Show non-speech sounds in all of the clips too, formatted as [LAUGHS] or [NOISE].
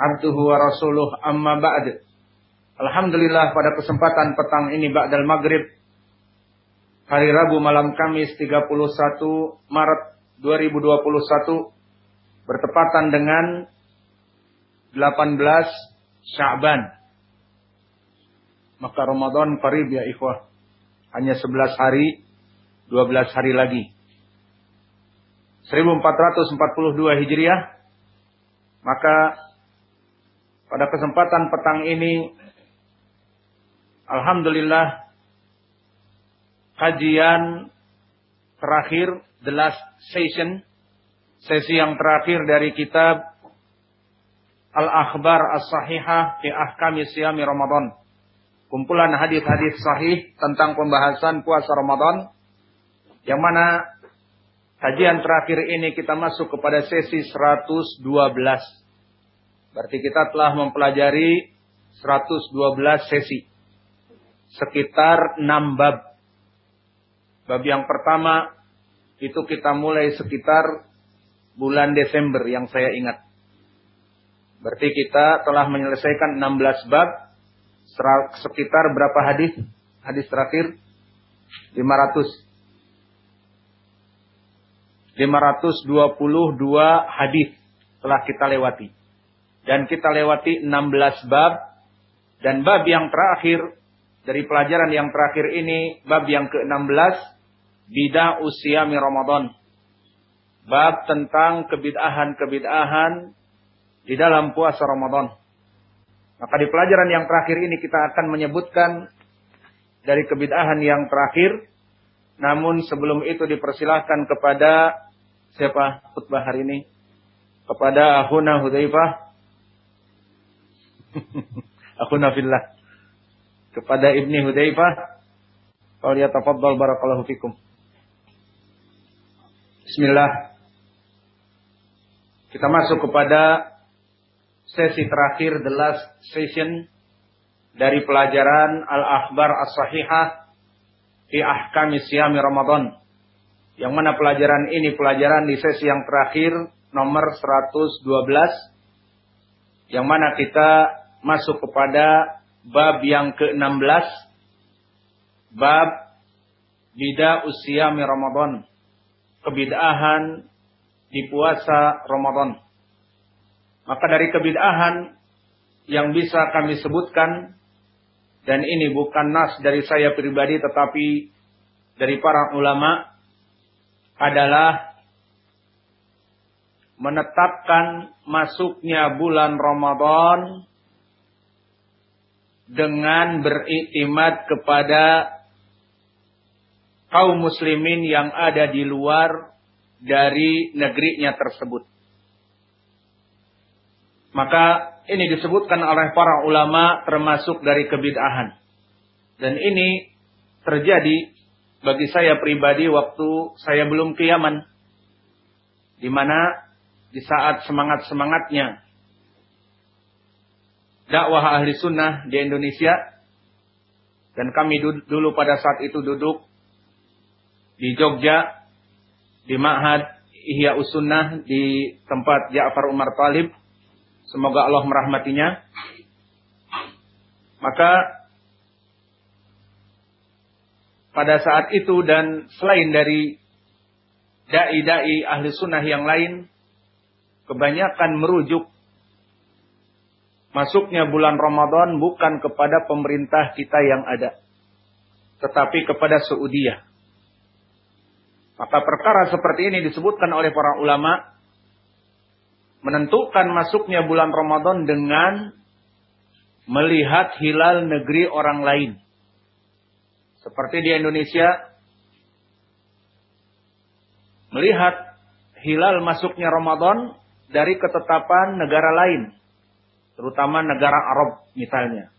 abduhu wa rasuluh amma ba'd. Alhamdulillah pada kesempatan petang ini ba'dal maghrib hari Rabu malam Kamis 31 Maret 2021 bertepatan dengan 18 Sya'ban. Maka Ramadan qarib ya ikhwah. Hanya 11 hari, 12 hari lagi. 1442 Hijriah. Maka pada kesempatan petang ini, Alhamdulillah, kajian terakhir, the last session, sesi yang terakhir dari kitab Al-Akhbar As-Sahihah fi Ahkami Siyami Ramadan. Kumpulan hadis-hadis sahih tentang pembahasan puasa Ramadan. Yang mana kajian terakhir ini kita masuk kepada sesi 112. Berarti kita telah mempelajari 112 sesi. Sekitar 6 bab. Bab yang pertama itu kita mulai sekitar bulan Desember yang saya ingat. Berarti kita telah menyelesaikan 16 bab. Sekitar berapa hadis? Hadis terakhir 500. 522 hadis telah kita lewati dan kita lewati 16 bab dan bab yang terakhir dari pelajaran yang terakhir ini bab yang ke-16 bidah usia Ramadan. Bab tentang kebid'ahan-kebid'ahan di dalam puasa Ramadan. Maka di pelajaran yang terakhir ini kita akan menyebutkan dari kebid'ahan yang terakhir. Namun sebelum itu dipersilahkan kepada siapa khutbah hari ini? Kepada Ahuna Hudzaifah [LAUGHS] Aku nafillah. Kepada Ibni Hudzaifah, Qul yatafaddal barakallahu fikum. Bismillah. Kita masuk kepada sesi terakhir the last session dari pelajaran Al-Akhbar As-Sahihah fi Ahkami Siyami Ramadan. Yang mana pelajaran ini pelajaran di sesi yang terakhir nomor 112 yang mana kita masuk kepada bab yang ke-16 bab bida usia Ramadan. Kebid'ahan di puasa Ramadan. Maka dari kebid'ahan yang bisa kami sebutkan dan ini bukan nas dari saya pribadi tetapi dari para ulama adalah menetapkan masuknya bulan Ramadan dengan beriktimat kepada kaum muslimin yang ada di luar dari negerinya tersebut. Maka ini disebutkan oleh para ulama termasuk dari kebid'ahan. Dan ini terjadi bagi saya pribadi waktu saya belum ke Yaman. Di mana di saat semangat-semangatnya dakwah ahli sunnah di Indonesia. Dan kami dulu pada saat itu duduk di Jogja, di Ma'had Ihya Usunnah di tempat Ja'far Umar Talib. Semoga Allah merahmatinya. Maka pada saat itu dan selain dari dai-dai ahli sunnah yang lain, kebanyakan merujuk masuknya bulan Ramadan bukan kepada pemerintah kita yang ada, tetapi kepada Saudiah. Maka perkara seperti ini disebutkan oleh para ulama menentukan masuknya bulan Ramadan dengan melihat hilal negeri orang lain. Seperti di Indonesia melihat hilal masuknya Ramadan dari ketetapan negara lain terutama negara Arab misalnya.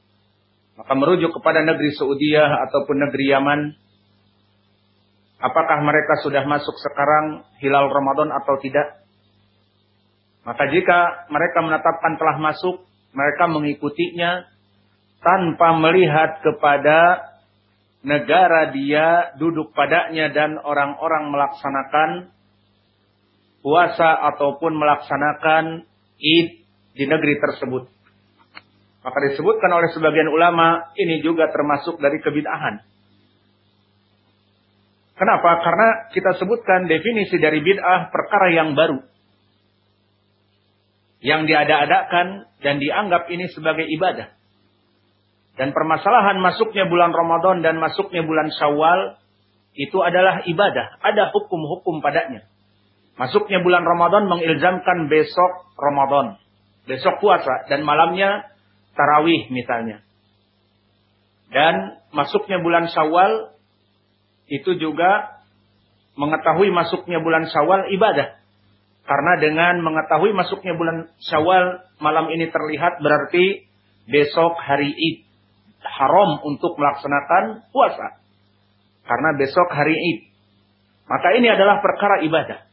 Maka merujuk kepada negeri Saudi ataupun negeri Yaman, apakah mereka sudah masuk sekarang hilal Ramadan atau tidak? Maka jika mereka menetapkan telah masuk, mereka mengikutinya tanpa melihat kepada negara dia duduk padanya dan orang-orang melaksanakan puasa ataupun melaksanakan id di negeri tersebut. Maka disebutkan oleh sebagian ulama ini juga termasuk dari kebid'ahan. Kenapa? Karena kita sebutkan definisi dari bid'ah perkara yang baru. Yang diada-adakan dan dianggap ini sebagai ibadah. Dan permasalahan masuknya bulan Ramadan dan masuknya bulan Syawal itu adalah ibadah. Ada hukum-hukum padanya. Masuknya bulan Ramadan mengilzamkan besok Ramadan. Besok puasa dan malamnya tarawih misalnya. Dan masuknya bulan Syawal itu juga mengetahui masuknya bulan Syawal ibadah. Karena dengan mengetahui masuknya bulan Syawal malam ini terlihat berarti besok hari Id haram untuk melaksanakan puasa. Karena besok hari Id. Maka ini adalah perkara ibadah.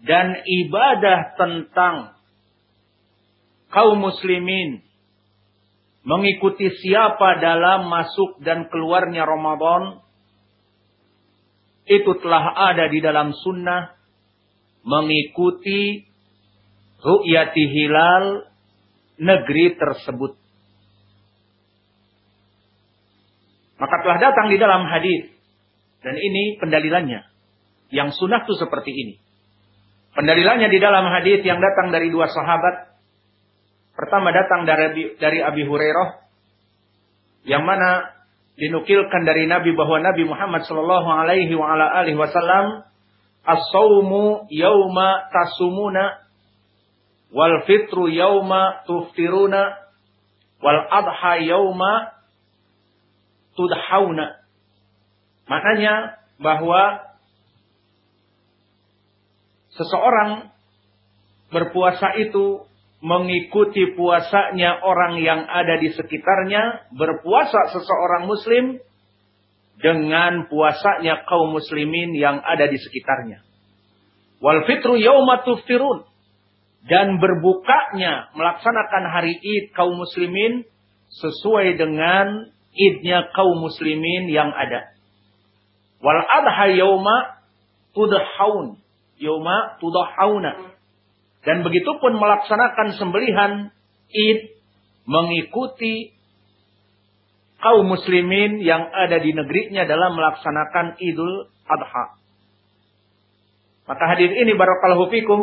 Dan ibadah tentang kaum muslimin mengikuti siapa dalam masuk dan keluarnya Ramadan itu telah ada di dalam sunnah mengikuti ru'yati hilal negeri tersebut. Maka telah datang di dalam hadis dan ini pendalilannya. Yang sunnah itu seperti ini. Pendalilannya di dalam hadis yang datang dari dua sahabat. Pertama datang dari dari Abi Hurairah yang mana dinukilkan dari Nabi bahwa Nabi Muhammad Shallallahu Alaihi Wasallam as-saumu yauma tasumuna wal fitru yauma tuftiruna wal adha yauma tudhauna. Maknanya bahwa seseorang berpuasa itu mengikuti puasanya orang yang ada di sekitarnya, berpuasa seseorang muslim dengan puasanya kaum muslimin yang ada di sekitarnya. Wal fitru yauma dan berbukanya melaksanakan hari Id kaum muslimin sesuai dengan idnya kaum muslimin yang ada. Wal adha yauma tudhaun. Yauma tudhauna. Dan begitu pun melaksanakan sembelihan id mengikuti kaum muslimin yang ada di negerinya dalam melaksanakan idul adha. Maka hadir ini barakallahu fikum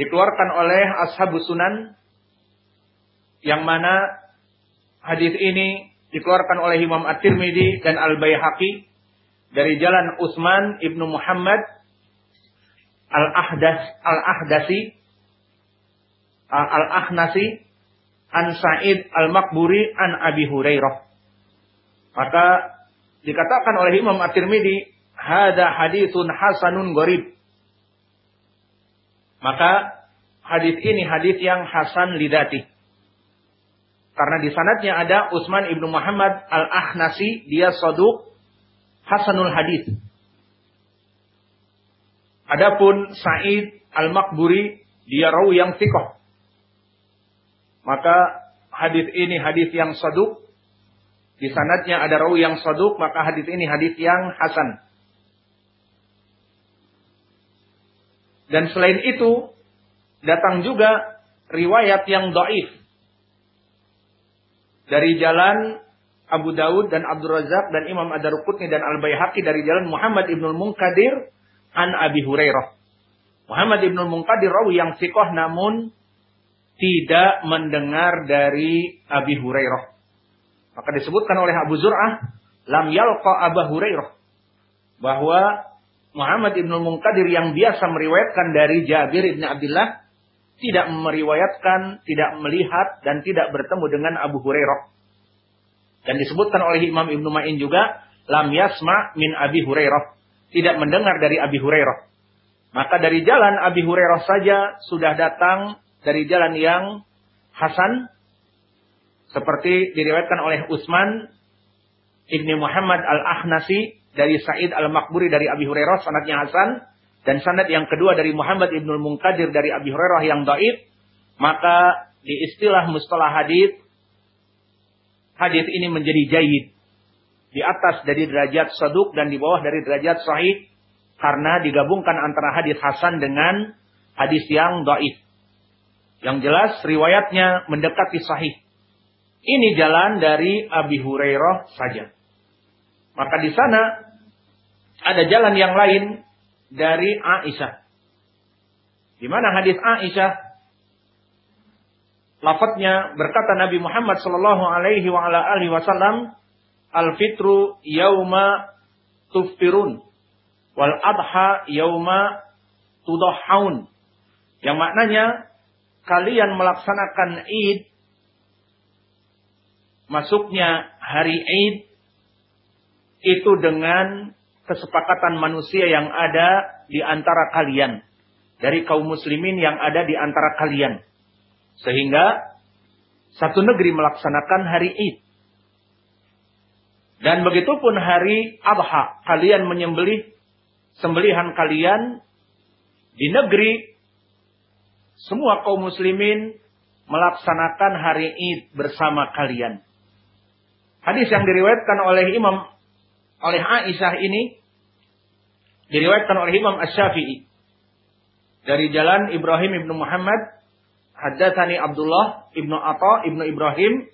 dikeluarkan oleh ashabu sunan yang mana Hadis ini dikeluarkan oleh Imam At-Tirmidzi dan Al-Baihaqi dari jalan Utsman ibnu Muhammad Al-Ahdas Al-Ahdasi Al-Ahnasi an Sa'id Al-Makburi an Abi Hurairah. Maka dikatakan oleh Imam At-Tirmidzi, "Hada haditsun hasanun gharib." Maka hadis ini hadis yang hasan lidati. Karena di sanatnya ada Utsman ibnu Muhammad al-Ahnasi, dia soduk Hasanul Hadis. Adapun Sa'id al-Makburi, dia rawi yang sikoh. Maka hadis ini hadis yang soduk. Di sanatnya ada rawi yang soduk, maka hadis ini hadis yang hasan. Dan selain itu, datang juga riwayat yang doif dari jalan Abu Dawud dan Abdul Razak dan Imam Ad-Darqutni dan Al-Baihaqi dari jalan Muhammad Ibnu Munkadir an Abi Hurairah. Muhammad Ibnu Munkadir rawi yang sikoh namun tidak mendengar dari Abi Hurairah. Maka disebutkan oleh Abu Zur'ah lam yalqa Abu Hurairah bahwa Muhammad Ibnu Munkadir yang biasa meriwayatkan dari Jabir Ibn Abdullah tidak meriwayatkan, tidak melihat dan tidak bertemu dengan Abu Hurairah. Dan disebutkan oleh Imam Ibnu Ma'in juga, lam yasma min Abi Hurairah. Tidak mendengar dari Abi Hurairah. Maka dari jalan Abi Hurairah saja sudah datang dari jalan yang Hasan seperti diriwayatkan oleh Utsman Ibni Muhammad Al-Ahnasi dari Sa'id Al-Makburi dari Abi Hurairah sanadnya Hasan dan sanad yang kedua dari Muhammad Ibnu Munkadir dari Abi Hurairah yang dhaif maka di istilah mustalah hadis hadis ini menjadi jayid di atas dari derajat saduk dan di bawah dari derajat sahih karena digabungkan antara hadis hasan dengan hadis yang dhaif. Yang jelas riwayatnya mendekati sahih. Ini jalan dari Abi Hurairah saja. Maka di sana ada jalan yang lain dari Aisyah. Di mana hadis Aisyah lafadznya berkata Nabi Muhammad sallallahu alaihi wasallam al-fitru yauma tuftirun. Wal adha yauma tudahhaun. Yang maknanya kalian melaksanakan Id masuknya hari Id itu dengan kesepakatan manusia yang ada di antara kalian. Dari kaum muslimin yang ada di antara kalian. Sehingga satu negeri melaksanakan hari Id dan begitu pun hari Adha kalian menyembelih sembelihan kalian di negeri semua kaum muslimin melaksanakan hari Id bersama kalian. Hadis yang diriwayatkan oleh Imam oleh Aisyah ini diriwayatkan oleh Imam Asy-Syafi'i dari jalan Ibrahim ibnu Muhammad Haddatsani Abdullah ibnu Atha ibnu Ibrahim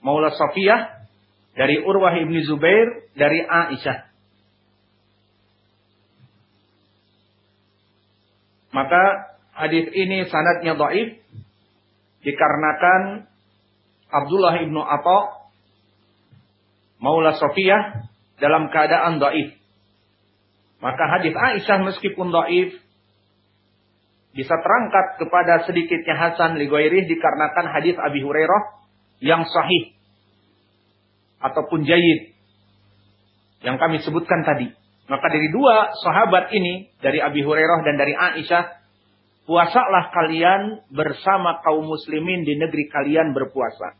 Maula Safiyah dari Urwah ibnu Zubair dari Aisyah Maka hadis ini sanadnya dhaif dikarenakan Abdullah ibnu Atha Maula Sofiyah dalam keadaan dhaif. Maka hadis Aisyah meskipun dhaif bisa terangkat kepada sedikitnya Hasan Ligoirih dikarenakan hadis Abi Hurairah yang sahih ataupun jayid yang kami sebutkan tadi. Maka dari dua sahabat ini, dari Abi Hurairah dan dari Aisyah, puasalah kalian bersama kaum muslimin di negeri kalian berpuasa.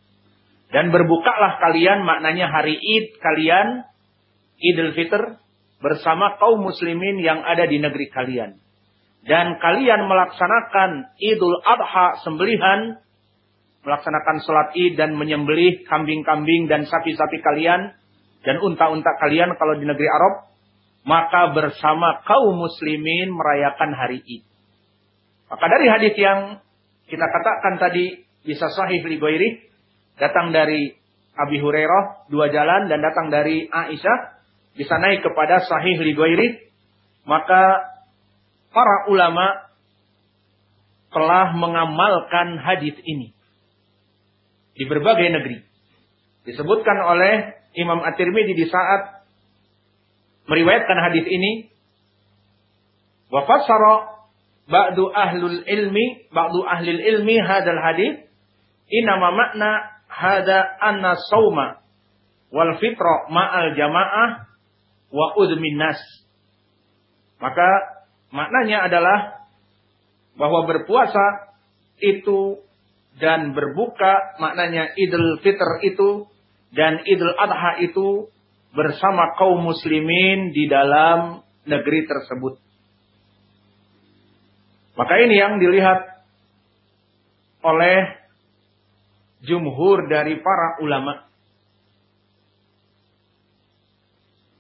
Dan berbukalah kalian maknanya hari Id kalian, Idul Fitr, bersama kaum muslimin yang ada di negeri kalian. Dan kalian melaksanakan Idul Adha sembelihan, melaksanakan sholat id dan menyembelih kambing-kambing dan sapi-sapi kalian, dan unta-unta kalian kalau di negeri Arab, maka bersama kaum muslimin merayakan hari Id. Maka dari hadis yang kita katakan tadi bisa sahih li datang dari Abi Hurairah dua jalan dan datang dari Aisyah bisa naik kepada sahih li maka para ulama telah mengamalkan hadis ini di berbagai negeri. Disebutkan oleh Imam At-Tirmidzi di saat meriwayatkan hadis ini wa fassara ba'du ahlul ilmi ba'du ahlil ilmi hadal hadis inama makna hada anna sauma wal fitra ma'al jamaah wa udmin nas maka maknanya adalah bahwa berpuasa itu dan berbuka maknanya Idul Fitr itu dan Idul Adha itu bersama kaum muslimin di dalam negeri tersebut. Maka ini yang dilihat oleh jumhur dari para ulama.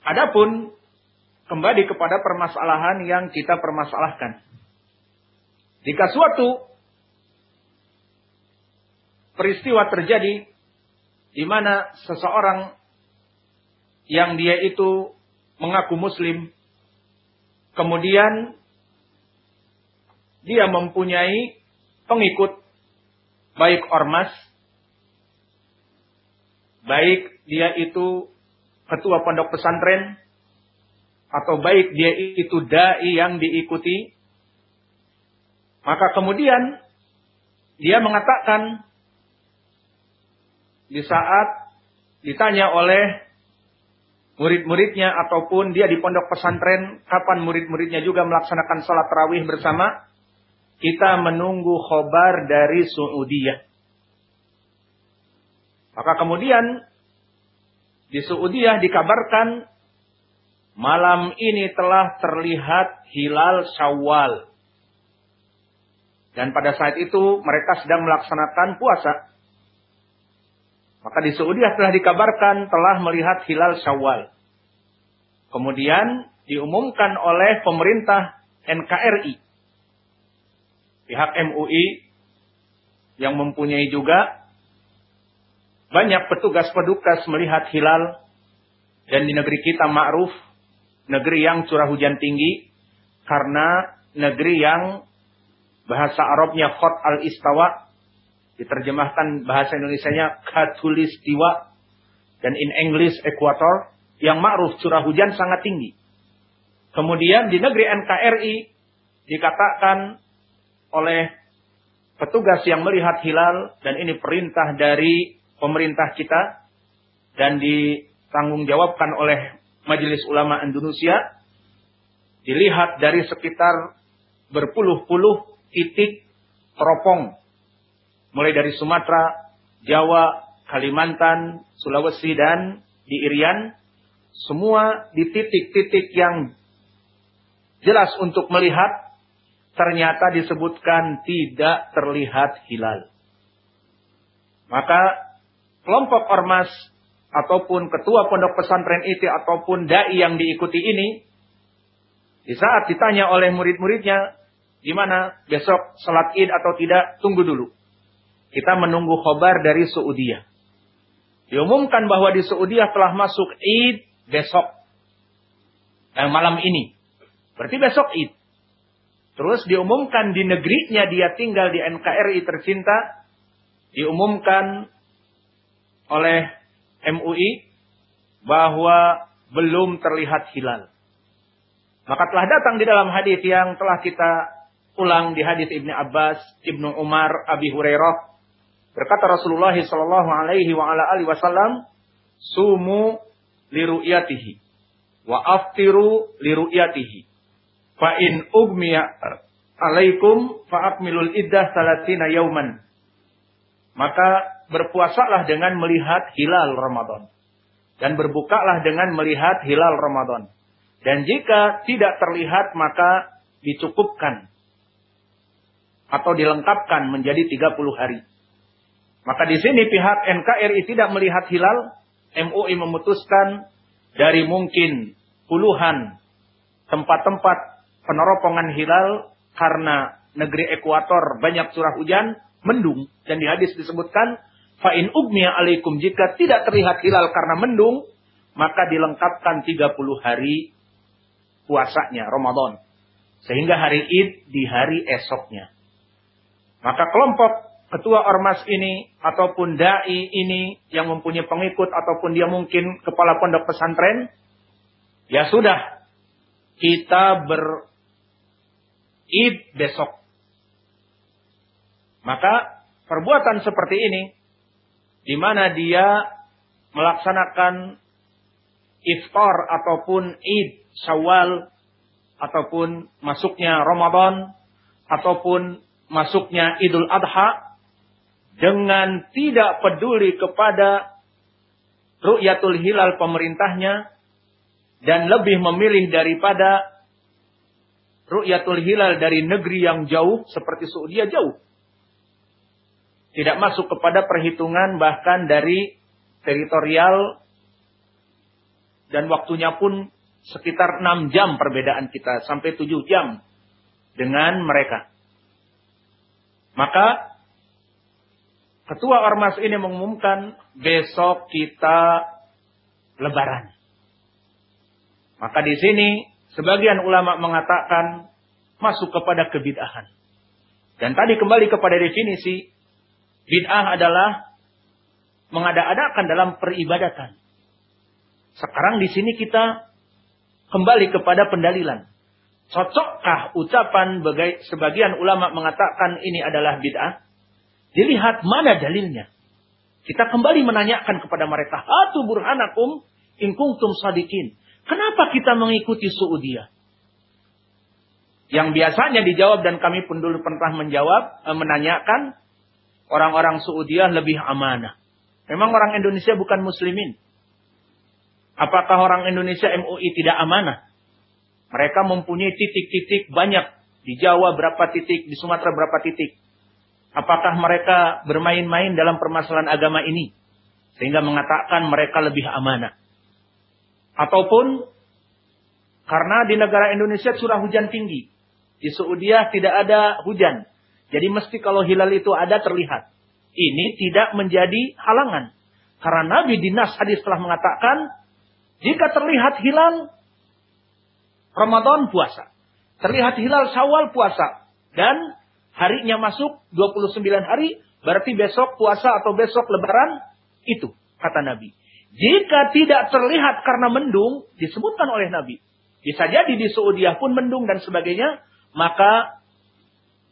Adapun kembali kepada permasalahan yang kita permasalahkan. Jika suatu peristiwa terjadi di mana seseorang yang dia itu mengaku muslim. Kemudian dia mempunyai pengikut baik ormas, baik dia itu ketua pondok pesantren, atau baik dia itu dai yang diikuti, maka kemudian dia mengatakan di saat ditanya oleh murid-muridnya ataupun dia di pondok pesantren, kapan murid-muridnya juga melaksanakan sholat rawih bersama, kita menunggu khobar dari Saudiyah. Maka kemudian di Saudiah dikabarkan malam ini telah terlihat hilal Syawal. Dan pada saat itu mereka sedang melaksanakan puasa. Maka di Saudiah telah dikabarkan telah melihat hilal Syawal. Kemudian diumumkan oleh pemerintah NKRI. Pihak MUI yang mempunyai juga banyak petugas-petugas melihat hilal dan di negeri kita ma'ruf negeri yang curah hujan tinggi karena negeri yang bahasa Arabnya khot al-istawa diterjemahkan bahasa Indonesianya katulistiwa dan in English equator yang ma'ruf curah hujan sangat tinggi. Kemudian di negeri NKRI dikatakan oleh petugas yang melihat hilal dan ini perintah dari pemerintah kita dan ditanggungjawabkan oleh Majelis Ulama Indonesia dilihat dari sekitar berpuluh-puluh titik teropong mulai dari Sumatera, Jawa, Kalimantan, Sulawesi dan di Irian semua di titik-titik yang jelas untuk melihat ternyata disebutkan tidak terlihat hilal. Maka kelompok ormas ataupun ketua pondok pesantren itu ataupun dai yang diikuti ini di saat ditanya oleh murid-muridnya di mana besok salat Id atau tidak? Tunggu dulu kita menunggu khobar dari Saudi. diumumkan bahwa di Saudi telah masuk Id besok. Eh, malam ini. Berarti besok Id terus diumumkan di negerinya dia tinggal di NKRI tercinta. Diumumkan oleh MUI bahwa belum terlihat hilal. Maka telah datang di dalam hadis yang telah kita ulang di hadis Ibnu Abbas, Ibnu Umar, Abi Hurairah berkata Rasulullah sallallahu alaihi wa ala alihi wasallam, "Sumu liru'yatihi wa aftiru liru'yatihi. Fa in ugmiya alaikum fa akmilul iddah salatina yauman." Maka berpuasalah dengan melihat hilal Ramadan. Dan berbukalah dengan melihat hilal Ramadan. Dan jika tidak terlihat maka dicukupkan. Atau dilengkapkan menjadi 30 hari. Maka di sini pihak NKRI tidak melihat hilal. MUI memutuskan dari mungkin puluhan tempat-tempat peneropongan hilal karena negeri ekuator banyak curah hujan, mendung. Dan di hadis disebutkan Fa'in ugmiya alaikum. Jika tidak terlihat hilal karena mendung, maka dilengkapkan 30 hari puasanya, Ramadan. Sehingga hari id di hari esoknya. Maka kelompok ketua ormas ini ataupun dai ini yang mempunyai pengikut ataupun dia mungkin kepala pondok pesantren, ya sudah kita ber id besok. Maka perbuatan seperti ini di mana dia melaksanakan iftar ataupun id syawal ataupun masuknya Ramadan ataupun masuknya Idul Adha dengan tidak peduli kepada ru'yatul hilal pemerintahnya dan lebih memilih daripada ru'yatul hilal dari negeri yang jauh seperti Saudi jauh tidak masuk kepada perhitungan bahkan dari teritorial dan waktunya pun sekitar 6 jam perbedaan kita sampai 7 jam dengan mereka. Maka ketua ormas ini mengumumkan besok kita lebaran. Maka di sini sebagian ulama mengatakan masuk kepada kebid'ahan. Dan tadi kembali kepada definisi Bid'ah adalah mengada-adakan dalam peribadatan. Sekarang di sini kita kembali kepada pendalilan. Cocokkah ucapan sebagian ulama mengatakan ini adalah bid'ah? Dilihat mana dalilnya. Kita kembali menanyakan kepada mereka, "Atu burhanakum in kuntum sadikin." Kenapa kita mengikuti Saudiyah? Yang biasanya dijawab dan kami pun dulu pernah menjawab, eh, menanyakan, orang-orang Saudiah lebih amanah. Memang orang Indonesia bukan muslimin. Apakah orang Indonesia MUI tidak amanah? Mereka mempunyai titik-titik banyak. Di Jawa berapa titik, di Sumatera berapa titik. Apakah mereka bermain-main dalam permasalahan agama ini? Sehingga mengatakan mereka lebih amanah. Ataupun karena di negara Indonesia curah hujan tinggi. Di Saudi tidak ada hujan. Jadi mesti kalau hilal itu ada terlihat. Ini tidak menjadi halangan. Karena Nabi di Nas hadis telah mengatakan, jika terlihat hilal, Ramadan puasa. Terlihat hilal Syawal puasa. Dan harinya masuk 29 hari, berarti besok puasa atau besok lebaran, itu kata Nabi. Jika tidak terlihat karena mendung, disebutkan oleh Nabi. Bisa jadi di Saudiah pun mendung dan sebagainya, maka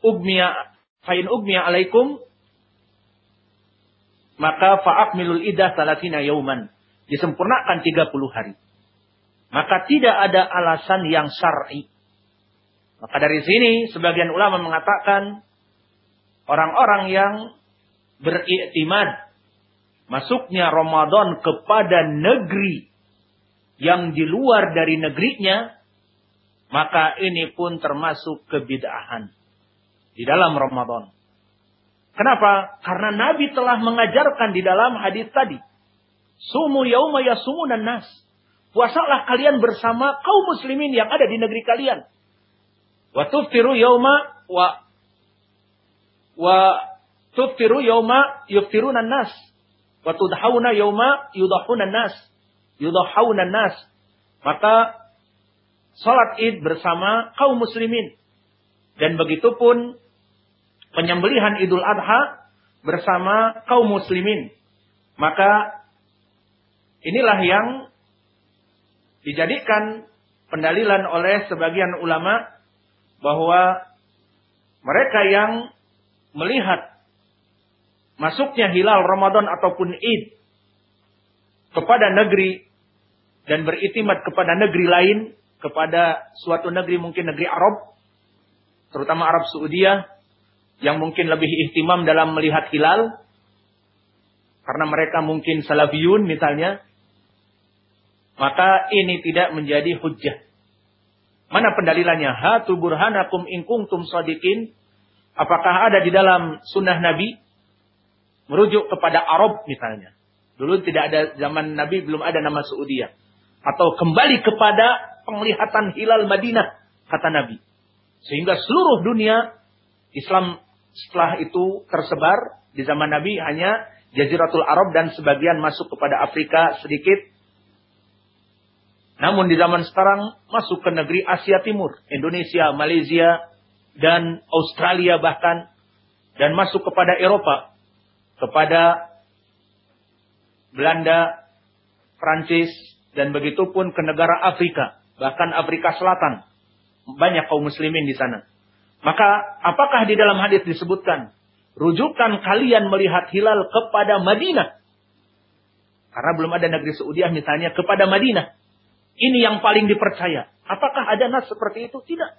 ugmiya fain ugmiya alaikum maka fa'akmilul idah salatina yauman. Disempurnakan 30 hari. Maka tidak ada alasan yang syar'i. Maka dari sini sebagian ulama mengatakan orang-orang yang beriktimad masuknya Ramadan kepada negeri yang di luar dari negerinya maka ini pun termasuk kebid'ahan di dalam Ramadan. Kenapa? Karena Nabi telah mengajarkan di dalam hadis tadi. Sumu yauma yasumunan nas. Puasalah kalian bersama kaum muslimin yang ada di negeri kalian. Wa tuftiru yauma wa wa tuftiru yauma yuftirunan nas. Wa tudhauna yauma yudahunan nas. Yudahunan nas. Maka salat Id bersama kaum muslimin. Dan begitu pun penyembelihan Idul Adha bersama kaum muslimin. Maka inilah yang dijadikan pendalilan oleh sebagian ulama bahwa mereka yang melihat masuknya hilal Ramadan ataupun Id kepada negeri dan beritimat kepada negeri lain kepada suatu negeri mungkin negeri Arab, terutama Arab Saudiyah, yang mungkin lebih ihtimam dalam melihat hilal, karena mereka mungkin salafiyun misalnya, maka ini tidak menjadi hujjah. Mana pendalilannya? Hatu burhanakum in kuntum sadiqin. Apakah ada di dalam sunnah Nabi? Merujuk kepada Arab misalnya. Dulu tidak ada zaman Nabi belum ada nama Saudiyah. Atau kembali kepada penglihatan hilal Madinah, kata Nabi. Sehingga seluruh dunia Islam setelah itu tersebar di zaman Nabi hanya Jaziratul Arab dan sebagian masuk kepada Afrika sedikit. Namun di zaman sekarang masuk ke negeri Asia Timur, Indonesia, Malaysia, dan Australia bahkan. Dan masuk kepada Eropa, kepada Belanda, Prancis, dan begitu pun ke negara Afrika bahkan Afrika Selatan. Banyak kaum muslimin di sana. Maka apakah di dalam hadis disebutkan rujukan kalian melihat hilal kepada Madinah? Karena belum ada negeri Saudiah misalnya kepada Madinah. Ini yang paling dipercaya. Apakah ada nas seperti itu? Tidak.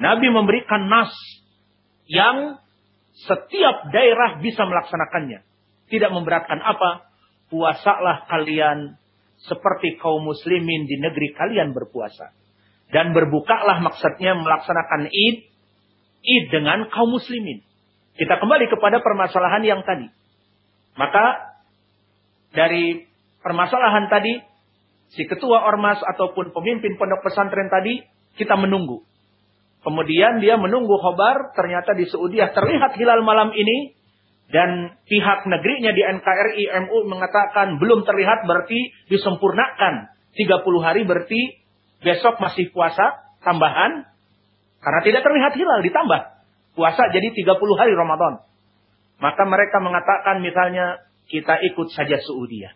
Nabi memberikan nas yang setiap daerah bisa melaksanakannya. Tidak memberatkan apa? Puasalah kalian seperti kaum muslimin di negeri kalian berpuasa. Dan berbukalah maksudnya melaksanakan id, id dengan kaum muslimin. Kita kembali kepada permasalahan yang tadi. Maka dari permasalahan tadi, si ketua ormas ataupun pemimpin pondok pesantren tadi, kita menunggu. Kemudian dia menunggu khobar, ternyata di Saudiah terlihat hilal malam ini, dan pihak negerinya di NKRI MU mengatakan belum terlihat berarti disempurnakan. 30 hari berarti besok masih puasa tambahan. Karena tidak terlihat hilal ditambah. Puasa jadi 30 hari Ramadan. Maka mereka mengatakan misalnya kita ikut saja Saudiya.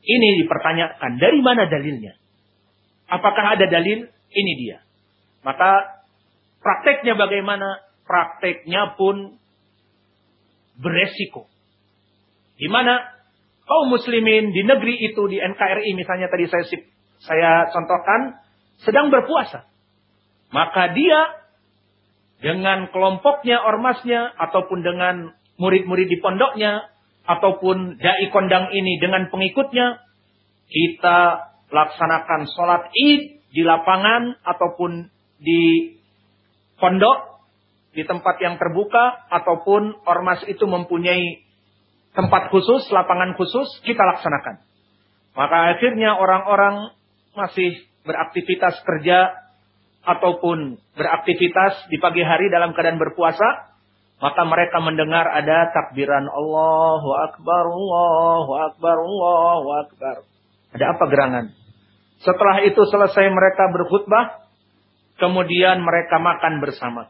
Ini dipertanyakan dari mana dalilnya? Apakah ada dalil? Ini dia. Maka prakteknya bagaimana? Prakteknya pun beresiko. Di mana kaum muslimin di negeri itu di NKRI misalnya tadi saya saya contohkan sedang berpuasa. Maka dia dengan kelompoknya, ormasnya ataupun dengan murid-murid di pondoknya ataupun dai kondang ini dengan pengikutnya, kita laksanakan sholat id di lapangan ataupun di pondok, di tempat yang terbuka, ataupun ormas itu mempunyai tempat khusus, lapangan khusus, kita laksanakan. Maka akhirnya orang-orang masih beraktivitas kerja ataupun beraktivitas di pagi hari dalam keadaan berpuasa, maka mereka mendengar ada takbiran Allahu Akbar, Allahu Akbar, Allahu Akbar. Ada apa gerangan? Setelah itu selesai mereka berkhutbah, kemudian mereka makan bersama.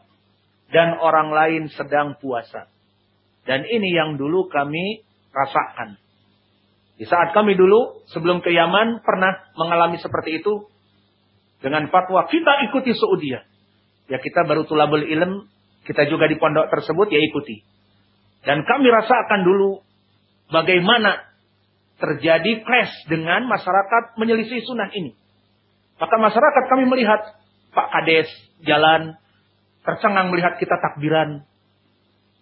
Dan orang lain sedang puasa. Dan ini yang dulu kami rasakan. Di saat kami dulu sebelum ke Yaman pernah mengalami seperti itu dengan fatwa kita ikuti Saudi. Ya kita baru tulabul ilm kita juga di pondok tersebut ya ikuti. Dan kami rasakan dulu bagaimana terjadi clash dengan masyarakat menyelisih sunnah ini. Maka masyarakat kami melihat Pak Kades jalan tercengang melihat kita takbiran.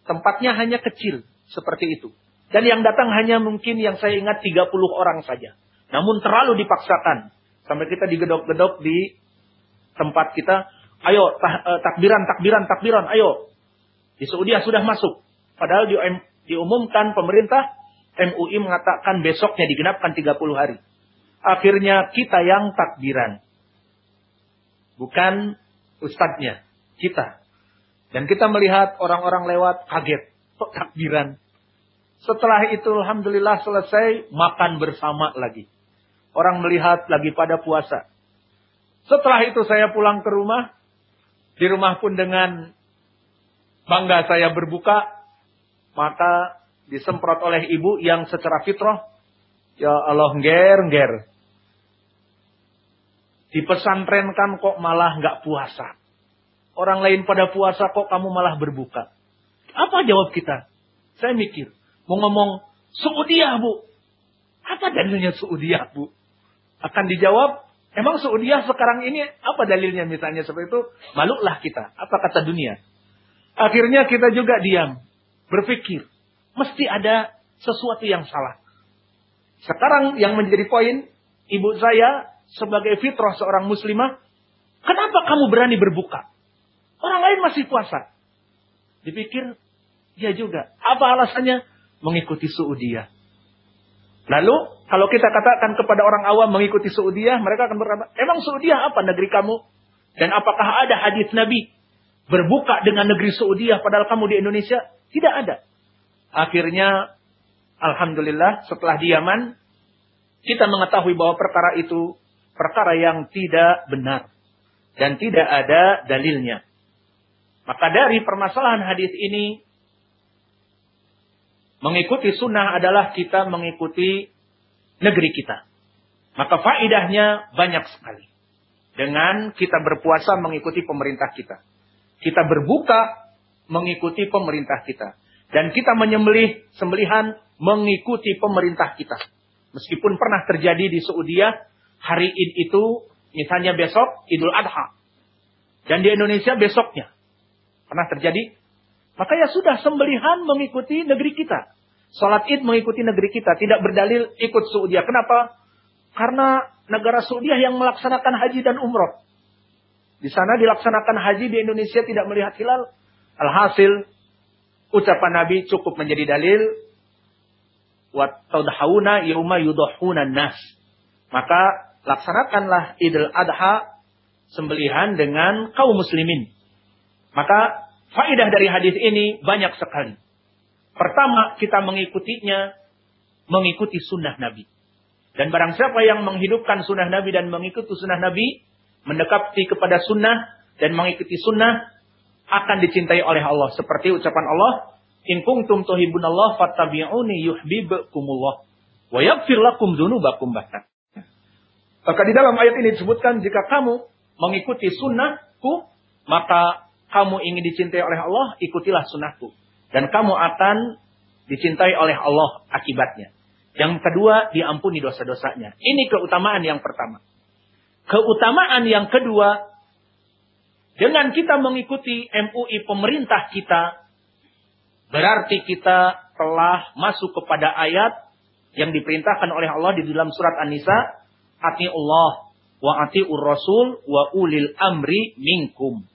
Tempatnya hanya kecil seperti itu. Dan yang datang hanya mungkin yang saya ingat 30 orang saja. Namun terlalu dipaksakan. Sampai kita digedok-gedok di tempat kita Ayo eh, takbiran, takbiran, takbiran, ayo. Di Saudi sudah masuk. Padahal di, diumumkan pemerintah MUI mengatakan besoknya digenapkan 30 hari. Akhirnya kita yang takbiran. Bukan ustadznya, kita. Dan kita melihat orang-orang lewat kaget. Kok takbiran? Setelah itu Alhamdulillah selesai makan bersama lagi. Orang melihat lagi pada puasa. Setelah itu saya pulang ke rumah. Di rumah pun dengan bangga saya berbuka, maka disemprot oleh ibu yang secara fitrah, ya Allah nger nger. Di pesantren kan kok malah nggak puasa. Orang lain pada puasa kok kamu malah berbuka. Apa jawab kita? Saya mikir, mau ngomong Saudiah bu. Apa dalilnya Saudiah bu? Akan dijawab, Emang Saudiah sekarang ini apa dalilnya misalnya seperti itu? Maluklah kita. Apa kata dunia? Akhirnya kita juga diam. Berpikir. Mesti ada sesuatu yang salah. Sekarang yang menjadi poin. Ibu saya sebagai fitrah seorang muslimah. Kenapa kamu berani berbuka? Orang lain masih puasa. Dipikir. Ya juga. Apa alasannya? Mengikuti Saudiah. Lalu kalau kita katakan kepada orang awam mengikuti Saudiah, mereka akan berkata, emang Saudiah apa negeri kamu? Dan apakah ada hadis Nabi berbuka dengan negeri Saudiah padahal kamu di Indonesia? Tidak ada. Akhirnya, Alhamdulillah setelah di Yaman, kita mengetahui bahwa perkara itu perkara yang tidak benar. Dan tidak ada dalilnya. Maka dari permasalahan hadis ini, Mengikuti sunnah adalah kita mengikuti negeri kita. Maka faidahnya banyak sekali. Dengan kita berpuasa mengikuti pemerintah kita. Kita berbuka mengikuti pemerintah kita. Dan kita menyembelih sembelihan mengikuti pemerintah kita. Meskipun pernah terjadi di Saudi hari Id itu misalnya besok Idul Adha. Dan di Indonesia besoknya. Pernah terjadi maka ya sudah sembelihan mengikuti negeri kita. Salat id mengikuti negeri kita. Tidak berdalil ikut Saudi. Kenapa? Karena negara Saudi yang melaksanakan haji dan umroh. Di sana dilaksanakan haji di Indonesia tidak melihat hilal. Alhasil ucapan Nabi cukup menjadi dalil. Wat tadhauna yauma yudhuna nas. Maka laksanakanlah Idul Adha sembelihan dengan kaum muslimin. Maka Faidah dari hadis ini banyak sekali. Pertama, kita mengikutinya, mengikuti sunnah Nabi. Dan barang siapa yang menghidupkan sunnah Nabi dan mengikuti sunnah Nabi, mendekati kepada sunnah dan mengikuti sunnah, akan dicintai oleh Allah. Seperti ucapan Allah, In kuntum tuhibunallah fattabi'uni yuhibbukumullah wa yaghfir lakum dzunubakum bahkan. Maka di dalam ayat ini disebutkan jika kamu mengikuti sunnahku, maka kamu ingin dicintai oleh Allah, ikutilah sunnahku. Dan kamu akan dicintai oleh Allah akibatnya. Yang kedua, diampuni dosa-dosanya. Ini keutamaan yang pertama. Keutamaan yang kedua, dengan kita mengikuti MUI pemerintah kita, berarti kita telah masuk kepada ayat yang diperintahkan oleh Allah di dalam surat An-Nisa, Ati Allah wa ati rasul wa ulil amri minkum.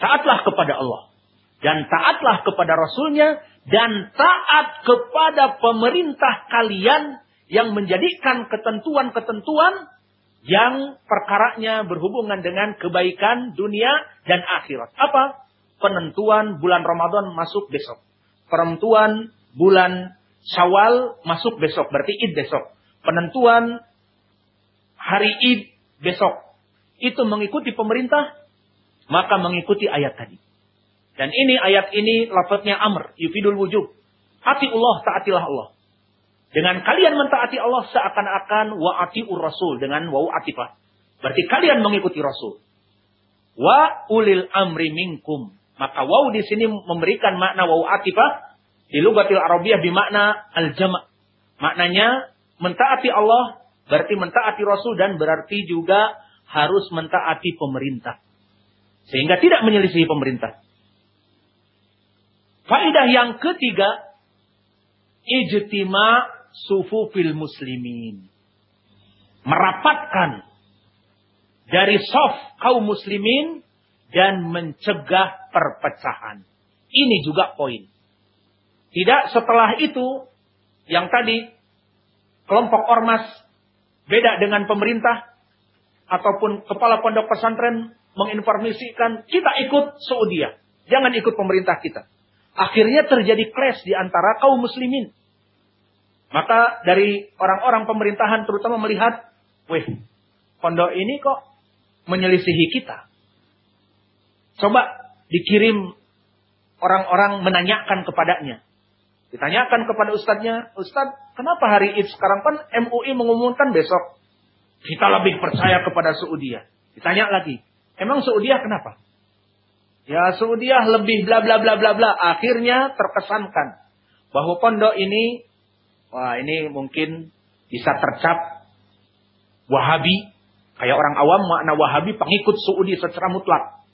Taatlah kepada Allah dan taatlah kepada Rasulnya dan taat kepada pemerintah kalian yang menjadikan ketentuan-ketentuan yang perkaranya berhubungan dengan kebaikan dunia dan akhirat. Apa? Penentuan bulan Ramadan masuk besok. Penentuan bulan Syawal masuk besok, berarti Id besok. Penentuan hari Id besok. Itu mengikuti pemerintah, maka mengikuti ayat tadi. Dan ini ayat ini lafadznya amr, yufidul wujub. Hati Allah, taatilah Allah. Dengan kalian mentaati Allah seakan-akan wa'ati'ur rasul dengan wa'u atifah. Berarti kalian mengikuti rasul. Wa ulil amri minkum. Maka wa'u di sini memberikan makna wa'u atifah di lugatil arabiyah bimakna al-jama'. Maknanya mentaati Allah berarti mentaati rasul dan berarti juga harus mentaati pemerintah. Sehingga tidak menyelisihi pemerintah. Faidah yang ketiga, ijtima sufufil muslimin. Merapatkan dari soft kaum muslimin dan mencegah perpecahan. Ini juga poin. Tidak setelah itu yang tadi kelompok ormas beda dengan pemerintah ataupun kepala pondok pesantren menginformasikan kita ikut Saudi. Jangan ikut pemerintah kita. Akhirnya terjadi clash di antara kaum muslimin. Maka dari orang-orang pemerintahan terutama melihat, weh, pondok ini kok menyelisihi kita. Coba dikirim orang-orang menanyakan kepadanya. Ditanyakan kepada ustadznya, Ustadz, kenapa hari Id sekarang kan MUI mengumumkan besok? Kita lebih percaya kepada Saudi. Ditanya lagi, emang Saudi kenapa? Ya Saudiah lebih bla bla bla bla bla. Akhirnya terkesankan bahwa pondok ini wah ini mungkin bisa tercap Wahabi. Kayak orang awam makna Wahabi pengikut Saudi secara mutlak.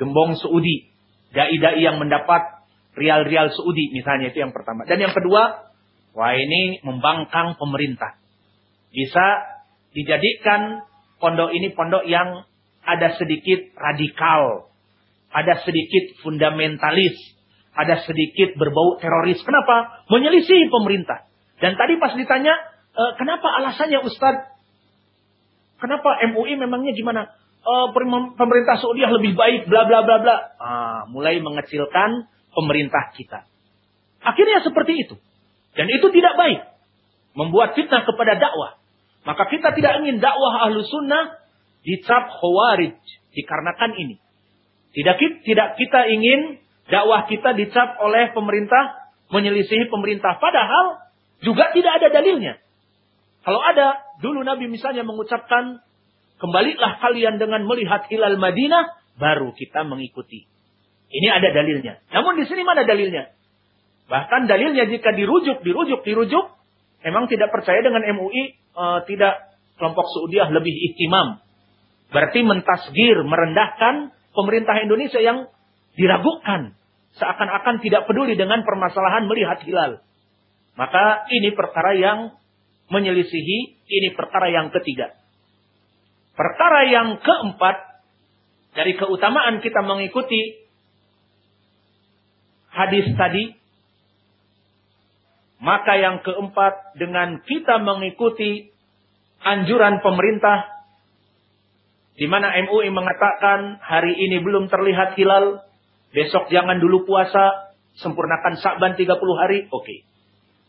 Gembong Saudi. Dai-dai yang mendapat rial-rial Saudi misalnya itu yang pertama. Dan yang kedua, wah ini membangkang pemerintah. Bisa dijadikan pondok ini pondok yang ada sedikit radikal ada sedikit fundamentalis, ada sedikit berbau teroris. Kenapa? Menyelisih pemerintah. Dan tadi pas ditanya, e, kenapa alasannya Ustadz? Kenapa MUI memangnya gimana? E, pemerintah Saudi lebih baik, bla bla bla bla. Ah, mulai mengecilkan pemerintah kita. Akhirnya seperti itu. Dan itu tidak baik. Membuat fitnah kepada dakwah. Maka kita tidak ingin dakwah ahlu sunnah dicap khawarij. Dikarenakan ini. Tidak tidak kita ingin dakwah kita dicap oleh pemerintah menyelisihi pemerintah padahal juga tidak ada dalilnya. Kalau ada, dulu Nabi misalnya mengucapkan kembalilah kalian dengan melihat hilal Madinah baru kita mengikuti. Ini ada dalilnya. Namun di sini mana dalilnya? Bahkan dalilnya jika dirujuk, dirujuk, dirujuk, memang tidak percaya dengan MUI, e, eh, tidak kelompok Saudiah lebih ihtimam. Berarti mentasgir, merendahkan pemerintah Indonesia yang diragukan. Seakan-akan tidak peduli dengan permasalahan melihat hilal. Maka ini perkara yang menyelisihi, ini perkara yang ketiga. Perkara yang keempat, dari keutamaan kita mengikuti hadis tadi, maka yang keempat dengan kita mengikuti anjuran pemerintah di mana MUI mengatakan hari ini belum terlihat hilal, besok jangan dulu puasa, sempurnakan Sa'ban 30 hari, oke. Okay.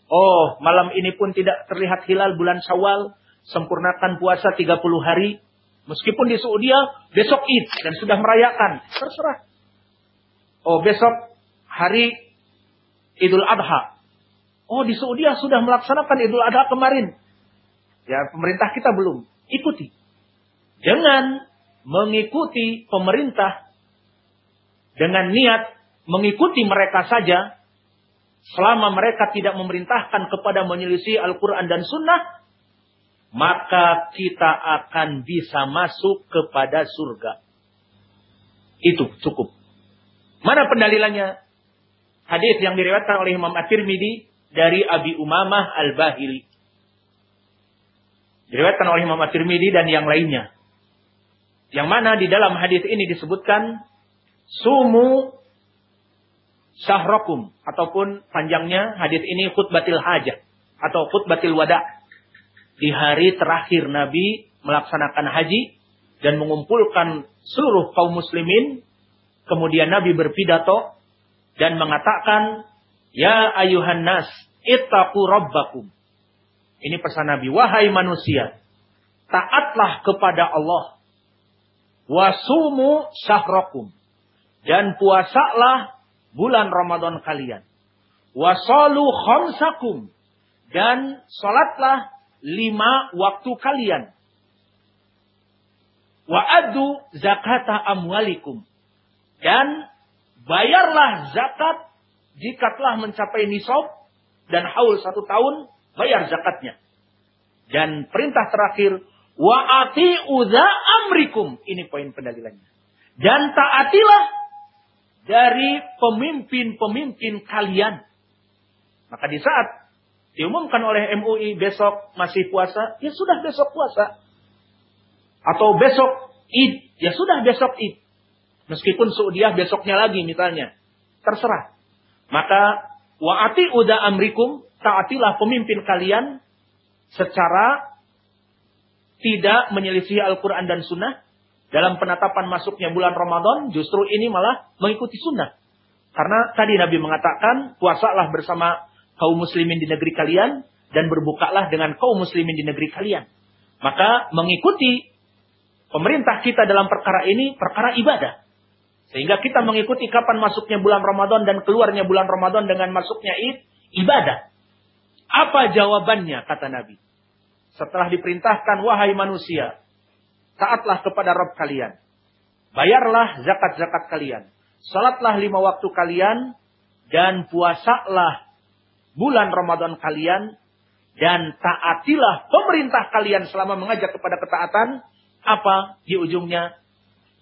Oh, malam ini pun tidak terlihat hilal bulan Syawal, sempurnakan puasa 30 hari. Meskipun di Saudi besok Id dan sudah merayakan, terserah. Oh, besok hari Idul Adha. Oh, di Saudi sudah melaksanakan Idul Adha kemarin. Ya, pemerintah kita belum. Ikuti. Jangan mengikuti pemerintah dengan niat mengikuti mereka saja selama mereka tidak memerintahkan kepada menyelisih Al-Quran dan Sunnah, maka kita akan bisa masuk kepada surga. Itu cukup. Mana pendalilannya? hadis yang diriwayatkan oleh Imam At-Tirmidzi dari Abi Umamah Al-Bahili. Diriwayatkan oleh Imam At-Tirmidzi dan yang lainnya. Yang mana di dalam hadis ini disebutkan sumu syahrakum ataupun panjangnya hadis ini khutbatil hajah atau khutbatil wada. Di hari terakhir Nabi melaksanakan haji dan mengumpulkan seluruh kaum muslimin. Kemudian Nabi berpidato dan mengatakan, Ya ayuhan nas, ittaqu rabbakum. Ini pesan Nabi. Wahai manusia, taatlah kepada Allah. Wasumu syahrakum. Dan puasalah bulan Ramadan kalian. Wasalu khamsakum. Dan salatlah lima waktu kalian. Wa adu zakata amwalikum. Dan bayarlah zakat jika telah mencapai nisab dan haul satu tahun bayar zakatnya. Dan perintah terakhir, wa ati uza amrikum. Ini poin pendalilannya. Dan taatilah dari pemimpin-pemimpin kalian. Maka di saat diumumkan oleh MUI besok masih puasa, ya sudah besok puasa. Atau besok Id, ya sudah besok Id. Meskipun Saudiah besoknya lagi misalnya. Terserah. Maka Wa'ati uda amrikum, taatilah pemimpin kalian secara tidak menyelisih Al-Quran dan Sunnah. Dalam penetapan masuknya bulan Ramadan, justru ini malah mengikuti Sunnah. Karena tadi Nabi mengatakan, puasalah bersama kaum muslimin di negeri kalian, dan berbukalah dengan kaum muslimin di negeri kalian. Maka mengikuti pemerintah kita dalam perkara ini, perkara ibadah. Sehingga kita mengikuti kapan masuknya bulan Ramadan dan keluarnya bulan Ramadan dengan masuknya ibadah. Apa jawabannya kata Nabi? Setelah diperintahkan wahai manusia, taatlah kepada Rabb kalian. Bayarlah zakat-zakat kalian. Salatlah lima waktu kalian dan puasalah bulan Ramadan kalian dan taatilah pemerintah kalian selama mengajak kepada ketaatan. Apa di ujungnya?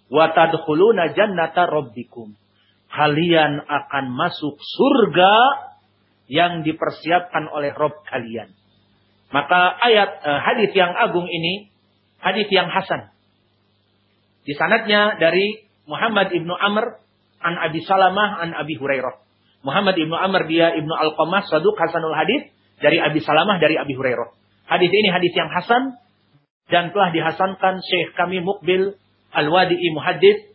wa tadkhuluna jannata rabbikum. Kalian akan masuk surga yang dipersiapkan oleh Rob kalian. Maka ayat eh, hadis yang agung ini hadis yang hasan. Di sanadnya dari Muhammad ibnu Amr an Abi Salamah an Abi Hurairah. Muhammad ibnu Amr dia ibnu Al-Qamah saduk hasanul hadis dari Abi Salamah dari Abi Hurairah. Hadis ini hadis yang hasan dan telah dihasankan Syekh kami Mukbil Al-Wadi'i muhaddis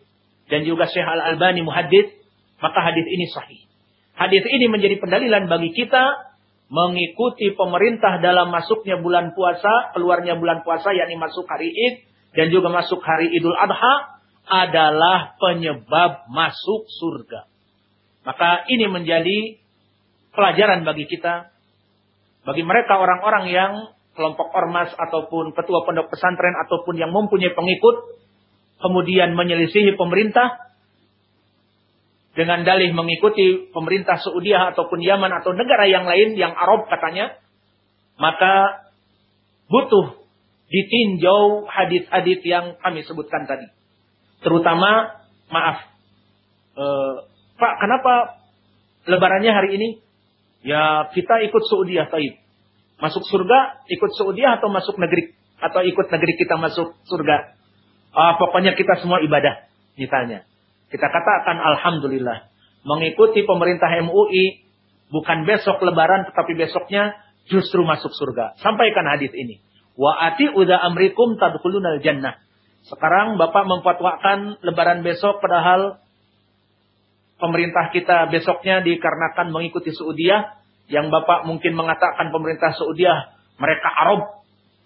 dan juga Syekh Al-Albani muhaddis, maka hadis ini sahih. Hadis ini menjadi pendalilan bagi kita mengikuti pemerintah dalam masuknya bulan puasa, keluarnya bulan puasa yakni masuk hari Id dan juga masuk hari Idul Adha adalah penyebab masuk surga. Maka ini menjadi pelajaran bagi kita bagi mereka orang-orang yang kelompok ormas ataupun ketua pondok pesantren ataupun yang mempunyai pengikut kemudian menyelisihi pemerintah dengan dalih mengikuti pemerintah Saudiah ataupun Yaman atau negara yang lain yang Arab katanya, maka butuh ditinjau hadis-hadis yang kami sebutkan tadi. Terutama, maaf, e, Pak, kenapa lebarannya hari ini? Ya kita ikut Saudiah, taib. Masuk surga, ikut Saudiah atau masuk negeri atau ikut negeri kita masuk surga? Ah, pokoknya kita semua ibadah, misalnya. Kita katakan Alhamdulillah. Mengikuti pemerintah MUI, bukan besok lebaran, tetapi besoknya justru masuk surga. Sampaikan hadis ini. Wa ati uda amrikum tadkhulunal jannah. Sekarang Bapak memfatwakan lebaran besok padahal pemerintah kita besoknya dikarenakan mengikuti Saudiah yang Bapak mungkin mengatakan pemerintah Saudiah mereka Arab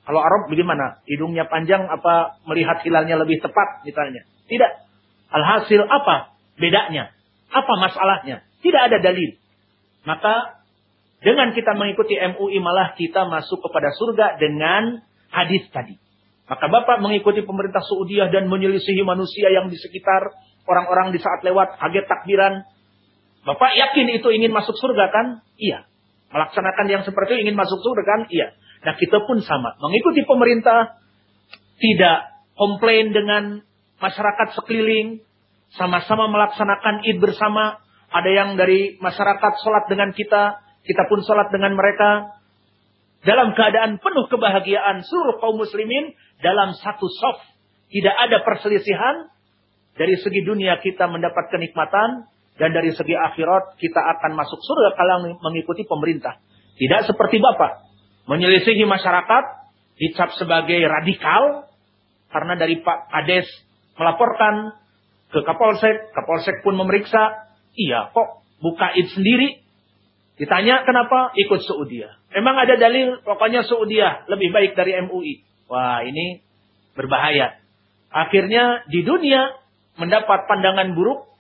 kalau Arab bagaimana? Hidungnya panjang apa melihat hilalnya lebih tepat misalnya? Tidak. Alhasil apa bedanya? Apa masalahnya? Tidak ada dalil. Maka dengan kita mengikuti MUI malah kita masuk kepada surga dengan hadis tadi. Maka Bapak mengikuti pemerintah Saudiah dan menyelisihi manusia yang di sekitar orang-orang di saat lewat kaget takbiran. Bapak yakin itu ingin masuk surga kan? Iya. Melaksanakan yang seperti itu ingin masuk surga kan? Iya. Nah kita pun sama. Mengikuti pemerintah. Tidak komplain dengan masyarakat sekeliling. Sama-sama melaksanakan id bersama. ada yang dari masyarakat sholat dengan kita, kita pun sholat dengan mereka. Dalam keadaan penuh kebahagiaan seluruh kaum muslimin dalam satu soft. Tidak ada perselisihan. Dari segi dunia kita mendapat kenikmatan. Dan dari segi akhirat kita akan masuk surga kalau mengikuti pemerintah. Tidak seperti Bapak. Menyelisihi masyarakat. Dicap sebagai radikal. Karena dari Pak Kades melaporkan ke Kapolsek. Kapolsek pun memeriksa. Iya kok buka id sendiri. Ditanya kenapa ikut Saudiah. Memang ada dalil pokoknya Saudiah lebih baik dari MUI. Wah ini berbahaya. Akhirnya di dunia mendapat pandangan buruk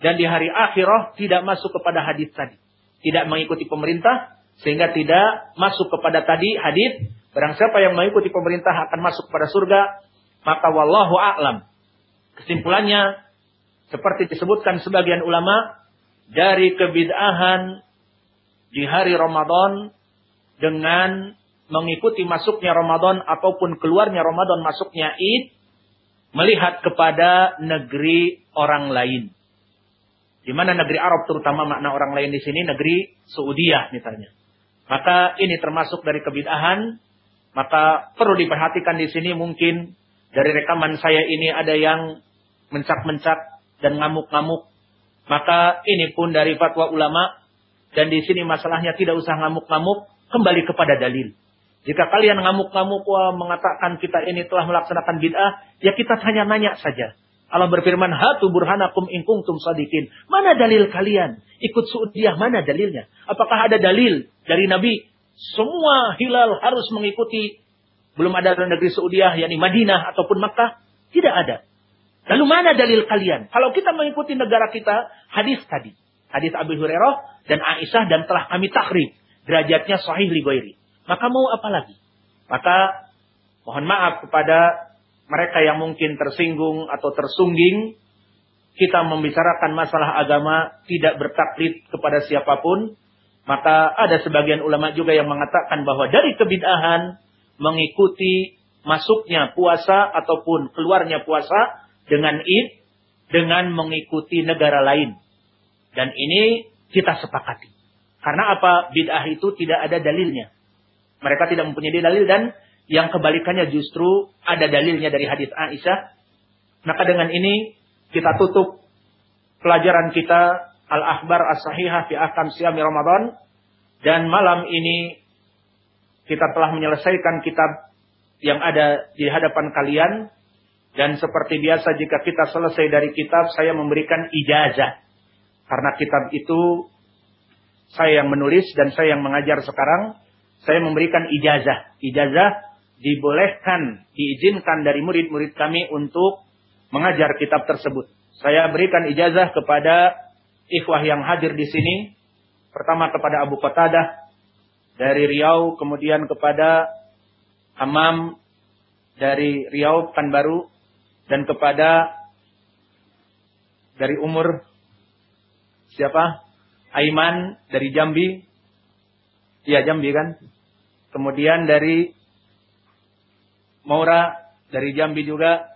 dan di hari akhirah tidak masuk kepada hadis tadi. Tidak mengikuti pemerintah sehingga tidak masuk kepada tadi hadis. Barang siapa yang mengikuti pemerintah akan masuk pada surga, maka wallahu a'lam. Kesimpulannya seperti disebutkan sebagian ulama dari kebid'ahan di hari Ramadan dengan mengikuti masuknya Ramadan ataupun keluarnya Ramadan masuknya Id melihat kepada negeri orang lain. Di mana negeri Arab terutama makna orang lain di sini negeri Saudiah misalnya. Maka ini termasuk dari kebid'ahan, maka perlu diperhatikan di sini mungkin dari rekaman saya ini ada yang mencak-mencak dan ngamuk-ngamuk. Maka ini pun dari fatwa ulama dan di sini masalahnya tidak usah ngamuk-ngamuk, kembali kepada dalil. Jika kalian ngamuk-ngamuk mengatakan kita ini telah melaksanakan bid'ah, ya kita hanya nanya saja. Allah berfirman, "Hatu burhanakum in kuntum sadikin." Mana dalil kalian? Ikut Saudiah mana dalilnya? Apakah ada dalil dari Nabi semua hilal harus mengikuti belum ada negeri Saudiah yakni Madinah ataupun Makkah? Tidak ada. Lalu mana dalil kalian? Kalau kita mengikuti negara kita, hadis tadi. Hadis Abu Hurairah dan Aisyah dan telah kami takrib. Derajatnya sahih li goiri. Maka mau apa lagi? Maka mohon maaf kepada mereka yang mungkin tersinggung atau tersungging. Kita membicarakan masalah agama tidak bertaklid kepada siapa pun. Maka ada sebagian ulama juga yang mengatakan bahwa dari kebid'ahan mengikuti masuknya puasa ataupun keluarnya puasa dengan id dengan mengikuti negara lain. Dan ini kita sepakati. Karena apa? Bid'ah itu tidak ada dalilnya. Mereka tidak mempunyai dalil dan yang kebalikannya justru ada dalilnya dari hadis Aisyah. Maka dengan ini kita tutup pelajaran kita Al-Akhbar As-Sahihah fi Ahkam Siyami Ramadan dan malam ini kita telah menyelesaikan kitab yang ada di hadapan kalian dan seperti biasa jika kita selesai dari kitab saya memberikan ijazah karena kitab itu saya yang menulis dan saya yang mengajar sekarang. Saya memberikan ijazah. Ijazah dibolehkan, diizinkan dari murid-murid kami untuk mengajar kitab tersebut. Saya berikan ijazah kepada ikhwah yang hadir di sini. Pertama kepada Abu Qatadah dari Riau, kemudian kepada Amam dari Riau Pekanbaru dan kepada dari umur siapa? Aiman dari Jambi. Iya Jambi kan. Kemudian dari Maura dari Jambi juga.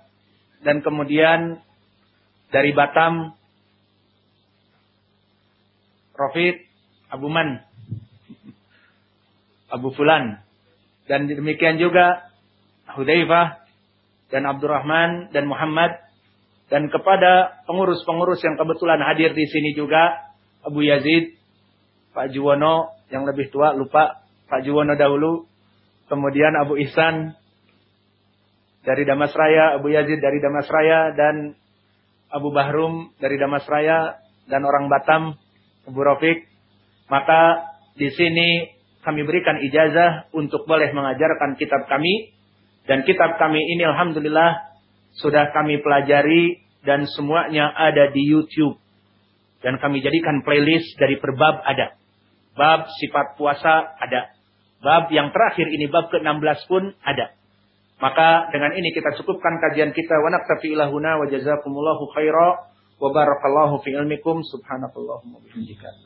Dan kemudian dari Batam. Rofit Abu Man. Abu Fulan. Dan demikian juga Hudaifah dan Abdurrahman dan Muhammad dan kepada pengurus-pengurus yang kebetulan hadir di sini juga Abu Yazid, Pak Juwono yang lebih tua lupa Pak Juwono dahulu, kemudian Abu Ihsan dari Damas Raya, Abu Yazid dari Damas Raya dan Abu Bahrum dari Damas Raya dan orang Batam, Abu Rafiq. Maka di sini kami berikan ijazah untuk boleh mengajarkan kitab kami dan kitab kami ini alhamdulillah sudah kami pelajari dan semuanya ada di YouTube. Dan kami jadikan playlist dari perbab ada. Bab sifat puasa ada. Bab yang terakhir ini bab ke-16 pun ada. Maka dengan ini kita cukupkan kajian kita wa naktafi ilahuna wa jazakumullahu khaira wa barakallahu fi ilmikum subhanakallahumma bihamdika